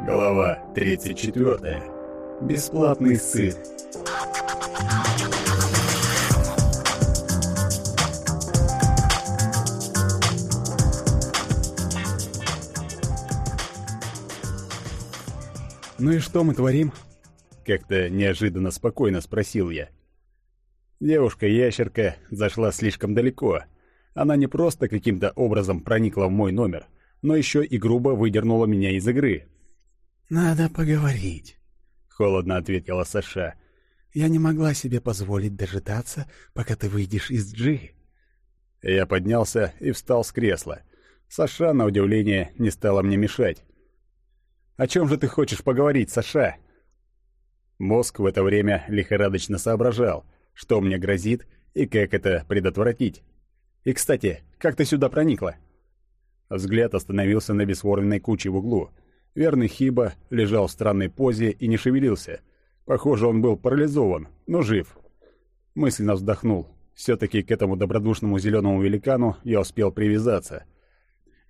Глава 34. Бесплатный сыр. «Ну и что мы творим?» Как-то неожиданно спокойно спросил я. Девушка-ящерка зашла слишком далеко. Она не просто каким-то образом проникла в мой номер, но еще и грубо выдернула меня из игры. «Надо поговорить», — холодно ответила Саша. «Я не могла себе позволить дожидаться, пока ты выйдешь из Джи». Я поднялся и встал с кресла. Саша, на удивление, не стала мне мешать. «О чем же ты хочешь поговорить, Саша?» Мозг в это время лихорадочно соображал, что мне грозит и как это предотвратить. «И, кстати, как ты сюда проникла?» Взгляд остановился на бесформенной куче в углу. Верный Хиба лежал в странной позе и не шевелился. Похоже, он был парализован, но жив. Мысленно вздохнул. Все-таки к этому добродушному зеленому великану я успел привязаться.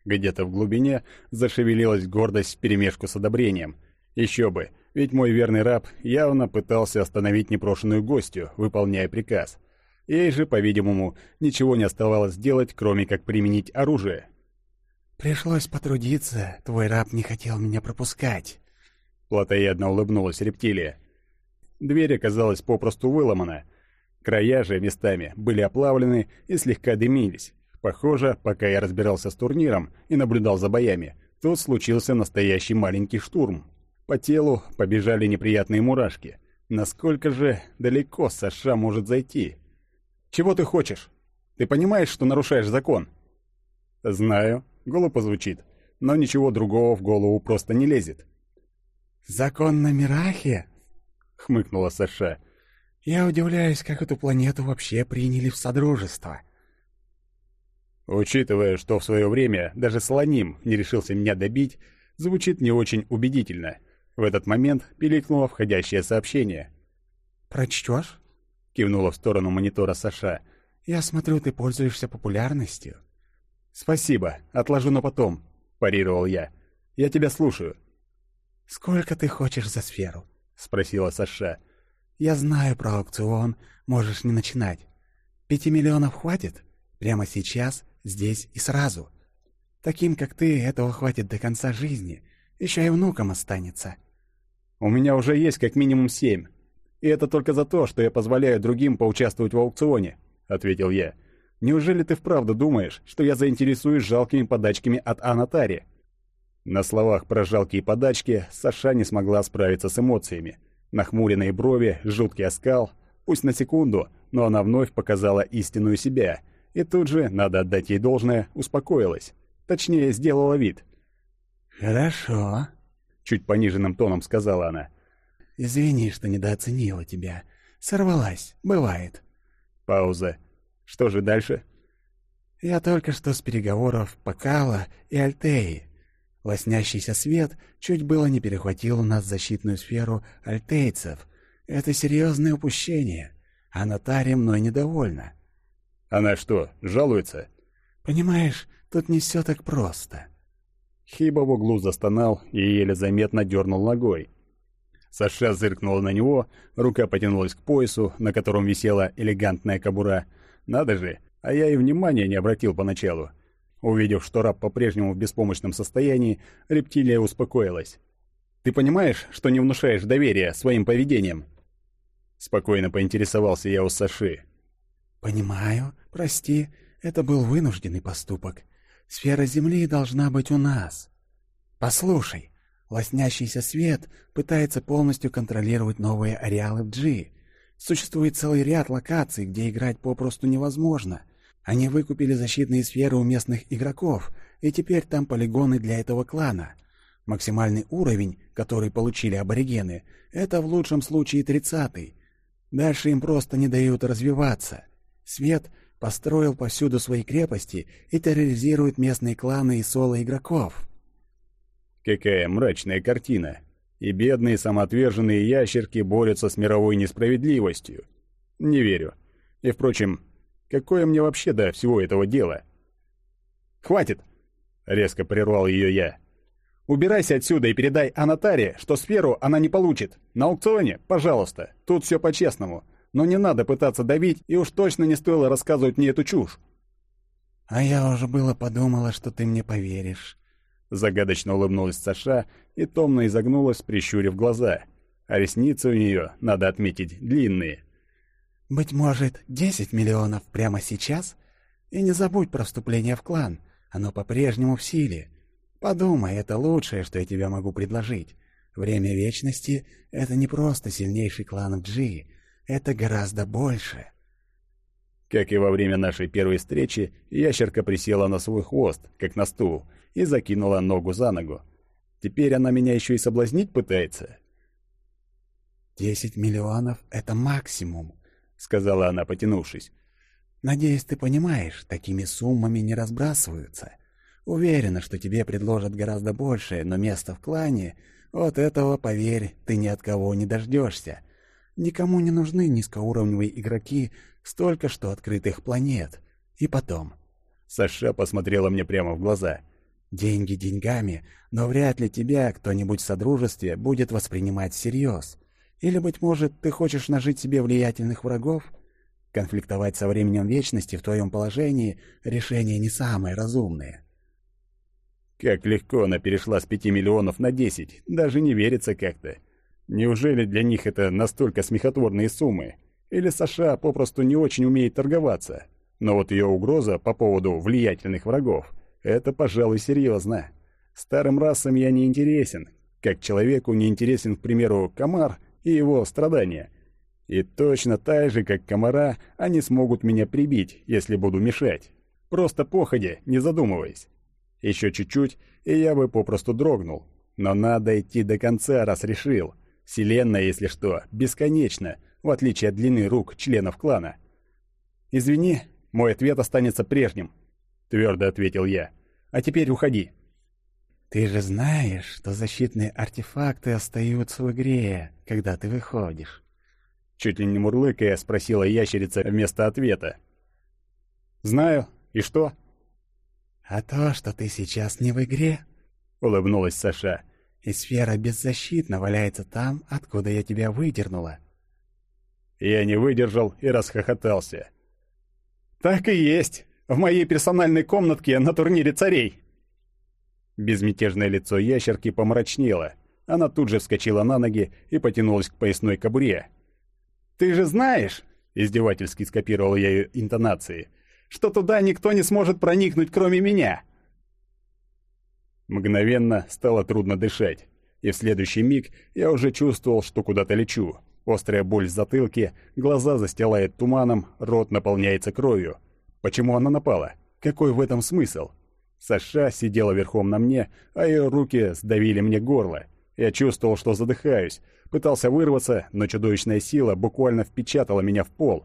Где-то в глубине зашевелилась гордость вперемешку с одобрением. Еще бы, ведь мой верный раб явно пытался остановить непрошенную гостью, выполняя приказ. Ей же, по-видимому, ничего не оставалось делать, кроме как применить оружие. «Пришлось потрудиться, твой раб не хотел меня пропускать». Платоядно улыбнулась рептилия. Дверь оказалась попросту выломана. Края же местами были оплавлены и слегка дымились. Похоже, пока я разбирался с турниром и наблюдал за боями, тут случился настоящий маленький штурм. По телу побежали неприятные мурашки. Насколько же далеко Саша может зайти? «Чего ты хочешь? Ты понимаешь, что нарушаешь закон?» «Знаю», — глупо звучит, но ничего другого в голову просто не лезет. «Закон на Мирахе?» — хмыкнула Саша. «Я удивляюсь, как эту планету вообще приняли в Содружество». Учитывая, что в свое время даже Слоним не решился меня добить, звучит не очень убедительно. В этот момент пиликнуло входящее сообщение. «Прочтешь?» — кивнула в сторону монитора Саша. «Я смотрю, ты пользуешься популярностью». «Спасибо, отложу на потом», — парировал я. «Я тебя слушаю». «Сколько ты хочешь за сферу?» — спросила Саша. «Я знаю про аукцион, можешь не начинать. Пяти миллионов хватит? Прямо сейчас здесь и сразу. Таким, как ты, этого хватит до конца жизни. Еще и внукам останется. У меня уже есть как минимум семь. И это только за то, что я позволяю другим поучаствовать в аукционе, ответил я. Неужели ты вправду думаешь, что я заинтересуюсь жалкими подачками от Анатари? На словах про жалкие подачки Саша не смогла справиться с эмоциями. Нахмуренные брови, жуткий оскал. Пусть на секунду, но она вновь показала истинную себя — и тут же, надо отдать ей должное, успокоилась. Точнее, сделала вид. «Хорошо», — чуть пониженным тоном сказала она. «Извини, что недооценила тебя. Сорвалась, бывает». Пауза. «Что же дальше?» «Я только что с переговоров Покала и Альтеи. Лоснящийся свет чуть было не перехватил у нас защитную сферу альтейцев. Это серьезное упущение, а Натария мной недовольна. Она что, жалуется? Понимаешь, тут не все так просто. Хиба в углу застонал и еле заметно дернул ногой. Саша зыркнула на него, рука потянулась к поясу, на котором висела элегантная кобура. Надо же, а я и внимания не обратил поначалу. Увидев, что раб по-прежнему в беспомощном состоянии, рептилия успокоилась. «Ты понимаешь, что не внушаешь доверия своим поведением?» Спокойно поинтересовался я у Саши. «Понимаю. Прости. Это был вынужденный поступок. Сфера Земли должна быть у нас. Послушай, лоснящийся свет пытается полностью контролировать новые ареалы в G. Существует целый ряд локаций, где играть попросту невозможно. Они выкупили защитные сферы у местных игроков, и теперь там полигоны для этого клана. Максимальный уровень, который получили аборигены, это в лучшем случае тридцатый. Дальше им просто не дают развиваться. Свет построил повсюду свои крепости и терроризирует местные кланы и соло-игроков. Какая мрачная картина. И бедные самоотверженные ящерки борются с мировой несправедливостью. Не верю. И, впрочем, какое мне вообще до всего этого дела? «Хватит!» — резко прервал ее я. Убирайся отсюда и передай Анатаре, что сферу она не получит. На аукционе, пожалуйста. Тут все по-честному. Но не надо пытаться давить, и уж точно не стоило рассказывать мне эту чушь. А я уже было подумала, что ты мне поверишь. Загадочно улыбнулась Саша и томно изогнулась, прищурив глаза. А ресницы у нее, надо отметить, длинные. «Быть может, десять миллионов прямо сейчас? И не забудь про вступление в клан. Оно по-прежнему в силе. Подумай, это лучшее, что я тебе могу предложить. Время Вечности — это не просто сильнейший клан в Джи. Это гораздо больше». Как и во время нашей первой встречи, ящерка присела на свой хвост, как на стул, и закинула ногу за ногу. Теперь она меня еще и соблазнить пытается. «Десять миллионов — это максимум», — сказала она, потянувшись. «Надеюсь, ты понимаешь, такими суммами не разбрасываются. Уверена, что тебе предложат гораздо больше, но место в клане, от этого, поверь, ты ни от кого не дождешься. Никому не нужны низкоуровневые игроки, столько что открытых планет. И потом. Саша посмотрела мне прямо в глаза. Деньги деньгами, но вряд ли тебя кто-нибудь в Содружестве будет воспринимать всерьез. Или, быть может, ты хочешь нажить себе влиятельных врагов? Конфликтовать со временем вечности в твоем положении — решение не самое разумное. Как легко она перешла с пяти миллионов на десять, даже не верится как-то. Неужели для них это настолько смехотворные суммы? Или Саша попросту не очень умеет торговаться? Но вот ее угроза по поводу влиятельных врагов — это, пожалуй, серьезно. Старым расам я не интересен, как человеку не интересен, к примеру, комар и его страдания. И точно так же, как комара, они смогут меня прибить, если буду мешать. Просто походя, не задумываясь. Еще чуть-чуть, и я бы попросту дрогнул. Но надо идти до конца, раз решил. Вселенная, если что, бесконечна, в отличие от длины рук членов клана. «Извини, мой ответ останется прежним», — твердо ответил я. «А теперь уходи». «Ты же знаешь, что защитные артефакты остаются в игре, когда ты выходишь?» Чуть ли не мурлыкая, спросила ящерица вместо ответа. «Знаю. И что?» «А то, что ты сейчас не в игре», — улыбнулась Саша и сфера беззащитно валяется там, откуда я тебя выдернула». Я не выдержал и расхохотался. «Так и есть! В моей персональной комнатке на турнире царей!» Безмятежное лицо ящерки помрачнело. Она тут же вскочила на ноги и потянулась к поясной кобуре. «Ты же знаешь!» — издевательски скопировал я ее интонации. «Что туда никто не сможет проникнуть, кроме меня!» Мгновенно стало трудно дышать, и в следующий миг я уже чувствовал, что куда-то лечу. Острая боль в затылке, глаза застилает туманом, рот наполняется кровью. Почему она напала? Какой в этом смысл? Саша сидела верхом на мне, а ее руки сдавили мне горло. Я чувствовал, что задыхаюсь. Пытался вырваться, но чудовищная сила буквально впечатала меня в пол.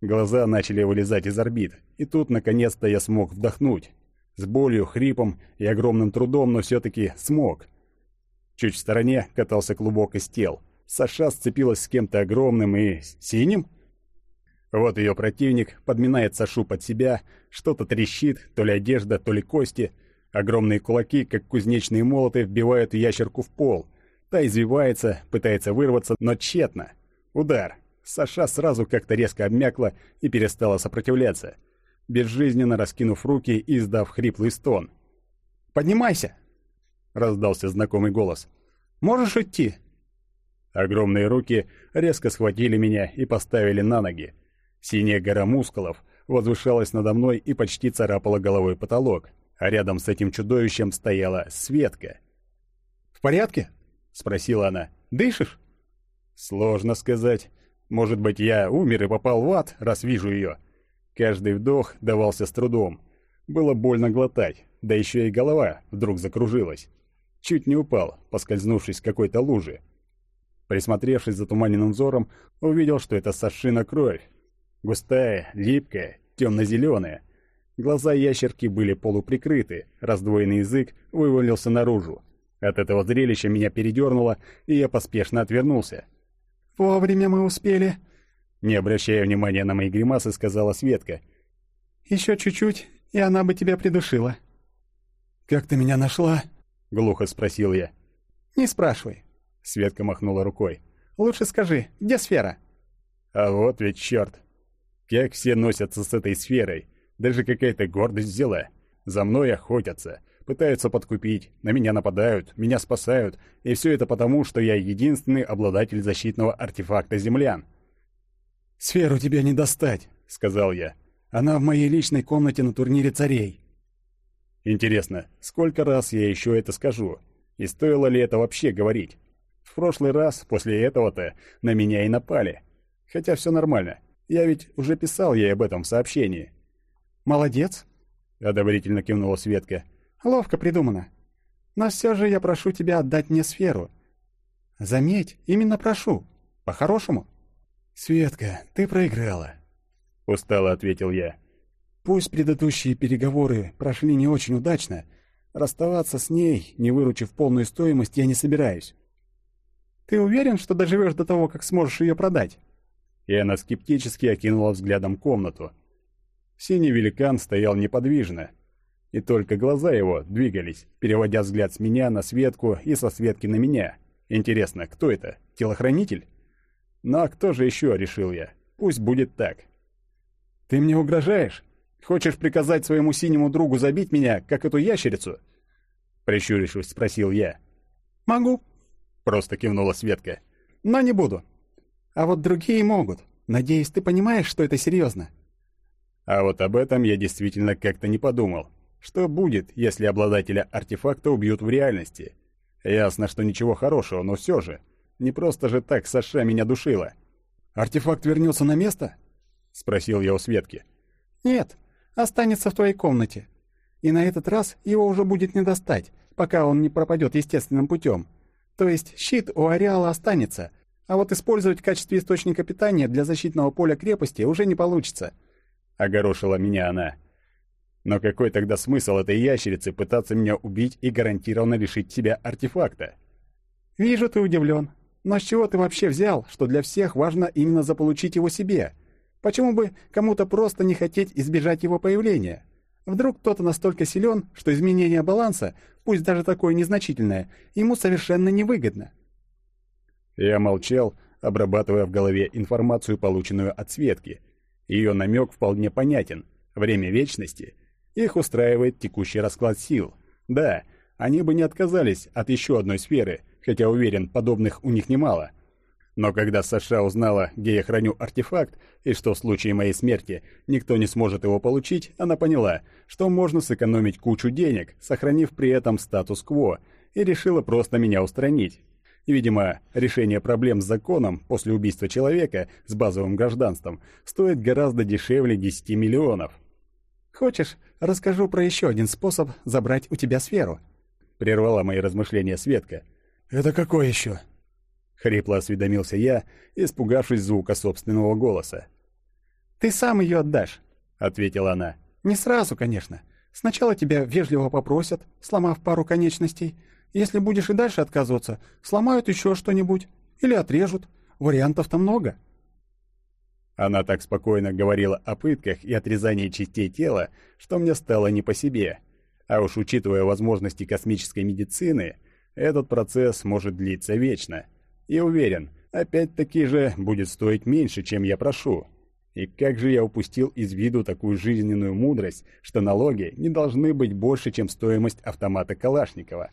Глаза начали вылезать из орбит, и тут наконец-то я смог вдохнуть. С болью, хрипом и огромным трудом, но все-таки смог. Чуть в стороне катался клубок из тел. Саша сцепилась с кем-то огромным и... синим? Вот ее противник подминает Сашу под себя, что-то трещит, то ли одежда, то ли кости. Огромные кулаки, как кузнечные молоты, вбивают ящерку в пол. Та извивается, пытается вырваться, но тщетно. Удар. Саша сразу как-то резко обмякла и перестала сопротивляться безжизненно раскинув руки и издав хриплый стон. «Поднимайся!» — раздался знакомый голос. «Можешь идти?» Огромные руки резко схватили меня и поставили на ноги. Синяя гора мускулов возвышалась надо мной и почти царапала головой потолок, а рядом с этим чудовищем стояла Светка. «В порядке?» — спросила она. «Дышишь?» «Сложно сказать. Может быть, я умер и попал в ад, раз вижу ее. Каждый вдох давался с трудом. Было больно глотать, да еще и голова вдруг закружилась. Чуть не упал, поскользнувшись в какой-то луже. Присмотревшись за туманенным взором, увидел, что это Сашина кровь. Густая, липкая, темно-зеленая. Глаза ящерки были полуприкрыты, раздвоенный язык вывалился наружу. От этого зрелища меня передернуло, и я поспешно отвернулся. «Вовремя мы успели», не обращая внимания на мои гримасы, сказала Светка. «Еще чуть-чуть, и она бы тебя придушила». «Как ты меня нашла?» — глухо спросил я. «Не спрашивай», — Светка махнула рукой. «Лучше скажи, где сфера?» А вот ведь черт! Как все носятся с этой сферой, даже какая-то гордость взяла. За мной охотятся, пытаются подкупить, на меня нападают, меня спасают, и все это потому, что я единственный обладатель защитного артефакта землян. «Сферу тебе не достать», — сказал я. «Она в моей личной комнате на турнире царей». Интересно, сколько раз я еще это скажу? И стоило ли это вообще говорить? В прошлый раз, после этого-то, на меня и напали. Хотя все нормально. Я ведь уже писал ей об этом в сообщении. «Молодец», — одобрительно кивнула Светка. «Ловко придумано. Но все же я прошу тебя отдать мне сферу. Заметь, именно прошу. По-хорошему». «Светка, ты проиграла», — устало ответил я. «Пусть предыдущие переговоры прошли не очень удачно, расставаться с ней, не выручив полную стоимость, я не собираюсь». «Ты уверен, что доживешь до того, как сможешь ее продать?» И она скептически окинула взглядом комнату. Синий великан стоял неподвижно, и только глаза его двигались, переводя взгляд с меня на Светку и со Светки на меня. Интересно, кто это? Телохранитель? Ну а кто же еще, решил я. Пусть будет так. «Ты мне угрожаешь? Хочешь приказать своему синему другу забить меня, как эту ящерицу?» Прищурившись, спросил я. «Могу», — просто кивнула Светка. «Но не буду. А вот другие могут. Надеюсь, ты понимаешь, что это серьезно. А вот об этом я действительно как-то не подумал. Что будет, если обладателя артефакта убьют в реальности? Ясно, что ничего хорошего, но все же. Не просто же так Саша меня душила. «Артефакт вернется на место?» — спросил я у Светки. «Нет, останется в твоей комнате. И на этот раз его уже будет не достать, пока он не пропадет естественным путем. То есть щит у ареала останется, а вот использовать в качестве источника питания для защитного поля крепости уже не получится. Огорошила меня она. Но какой тогда смысл этой ящерицы пытаться меня убить и гарантированно лишить себя артефакта? Вижу, ты удивлен. Но с чего ты вообще взял, что для всех важно именно заполучить его себе? Почему бы кому-то просто не хотеть избежать его появления? Вдруг кто-то настолько силен, что изменение баланса, пусть даже такое незначительное, ему совершенно невыгодно. Я молчал, обрабатывая в голове информацию, полученную от Светки. Ее намек вполне понятен. Время вечности. Их устраивает текущий расклад сил. Да, они бы не отказались от еще одной сферы, хотя уверен, подобных у них немало. Но когда Саша узнала, где я храню артефакт, и что в случае моей смерти никто не сможет его получить, она поняла, что можно сэкономить кучу денег, сохранив при этом статус-кво, и решила просто меня устранить. Видимо, решение проблем с законом после убийства человека с базовым гражданством стоит гораздо дешевле 10 миллионов. «Хочешь, расскажу про еще один способ забрать у тебя сферу?» Прервала мои размышления Светка. «Это какой еще?» Хрипло осведомился я, испугавшись звука собственного голоса. «Ты сам ее отдашь», — ответила она. «Не сразу, конечно. Сначала тебя вежливо попросят, сломав пару конечностей, если будешь и дальше отказываться, сломают еще что-нибудь. Или отрежут. Вариантов-то много». Она так спокойно говорила о пытках и отрезании частей тела, что мне стало не по себе. А уж учитывая возможности космической медицины, этот процесс может длиться вечно. И уверен, опять-таки же будет стоить меньше, чем я прошу. И как же я упустил из виду такую жизненную мудрость, что налоги не должны быть больше, чем стоимость автомата Калашникова.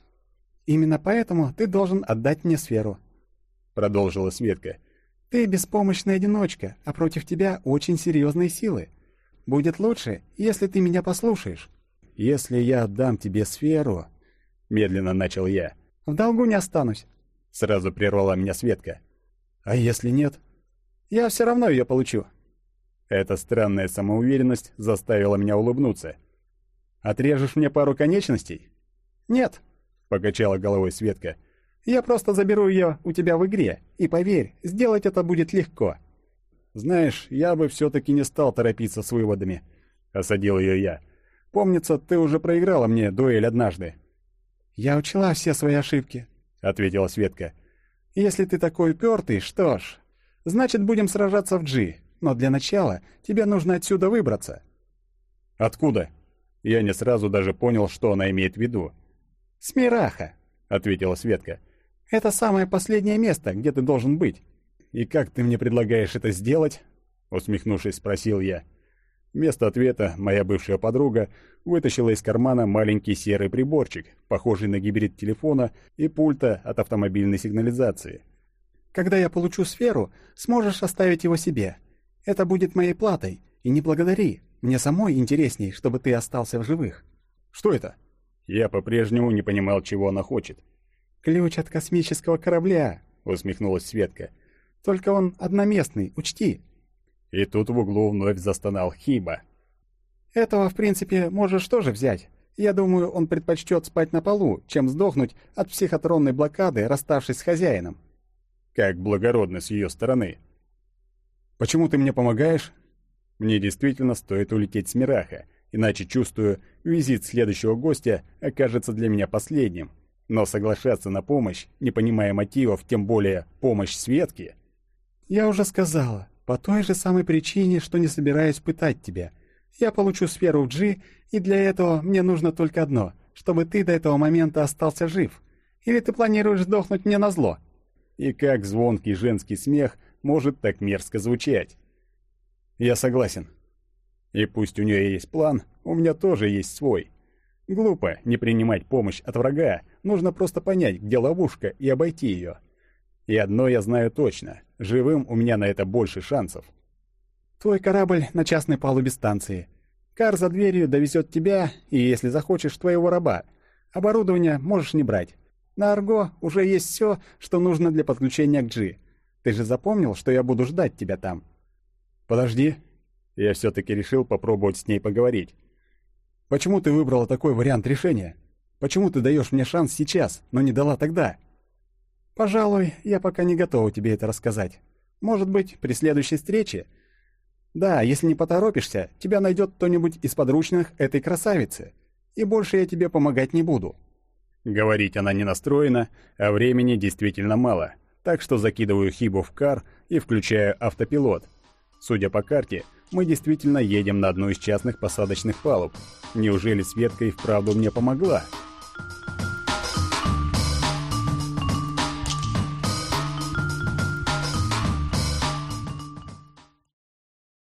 «Именно поэтому ты должен отдать мне сферу», — продолжила Светка. «Ты беспомощная одиночка, а против тебя очень серьезные силы. Будет лучше, если ты меня послушаешь». «Если я отдам тебе сферу...» — медленно начал я. «В долгу не останусь», — сразу прервала меня Светка. «А если нет?» «Я все равно ее получу». Эта странная самоуверенность заставила меня улыбнуться. «Отрежешь мне пару конечностей?» «Нет», — покачала головой Светка. «Я просто заберу ее у тебя в игре, и поверь, сделать это будет легко». «Знаешь, я бы все-таки не стал торопиться с выводами», — осадил ее я. «Помнится, ты уже проиграла мне дуэль однажды». «Я учла все свои ошибки», — ответила Светка. «Если ты такой упертый, что ж, значит, будем сражаться в G, но для начала тебе нужно отсюда выбраться». «Откуда?» Я не сразу даже понял, что она имеет в виду. «Смираха», — ответила Светка. «Это самое последнее место, где ты должен быть». «И как ты мне предлагаешь это сделать?» — усмехнувшись, спросил я. Вместо ответа моя бывшая подруга вытащила из кармана маленький серый приборчик, похожий на гибрид телефона и пульта от автомобильной сигнализации. «Когда я получу сферу, сможешь оставить его себе. Это будет моей платой, и не благодари. Мне самой интересней, чтобы ты остался в живых». «Что это?» Я по-прежнему не понимал, чего она хочет. «Ключ от космического корабля», — усмехнулась Светка. «Только он одноместный, учти». И тут в углу вновь застонал Хиба. «Этого, в принципе, можешь тоже взять. Я думаю, он предпочтет спать на полу, чем сдохнуть от психотронной блокады, расставшись с хозяином». Как благородно с ее стороны. «Почему ты мне помогаешь?» «Мне действительно стоит улететь с Мираха, иначе, чувствую, визит следующего гостя окажется для меня последним. Но соглашаться на помощь, не понимая мотивов, тем более помощь Светке...» «Я уже сказала, по той же самой причине, что не собираюсь пытать тебя. Я получу сферу в G, и для этого мне нужно только одно, чтобы ты до этого момента остался жив. Или ты планируешь сдохнуть мне на зло? И как звонкий женский смех может так мерзко звучать? Я согласен. И пусть у нее есть план, у меня тоже есть свой. Глупо не принимать помощь от врага, нужно просто понять, где ловушка, и обойти ее. И одно я знаю точно. Живым у меня на это больше шансов. Твой корабль на частной палубе станции. Кар за дверью довезет тебя, и, если захочешь, твоего раба. Оборудование можешь не брать. На Арго уже есть все, что нужно для подключения к G. Ты же запомнил, что я буду ждать тебя там? Подожди. Я все-таки решил попробовать с ней поговорить. Почему ты выбрала такой вариант решения? Почему ты даешь мне шанс сейчас, но не дала тогда? «Пожалуй, я пока не готова тебе это рассказать. Может быть, при следующей встрече? Да, если не поторопишься, тебя найдет кто-нибудь из подручных этой красавицы, и больше я тебе помогать не буду». Говорить она не настроена, а времени действительно мало, так что закидываю Хибу в кар и включаю автопилот. Судя по карте, мы действительно едем на одну из частных посадочных палуб. Неужели Светка и вправду мне помогла?»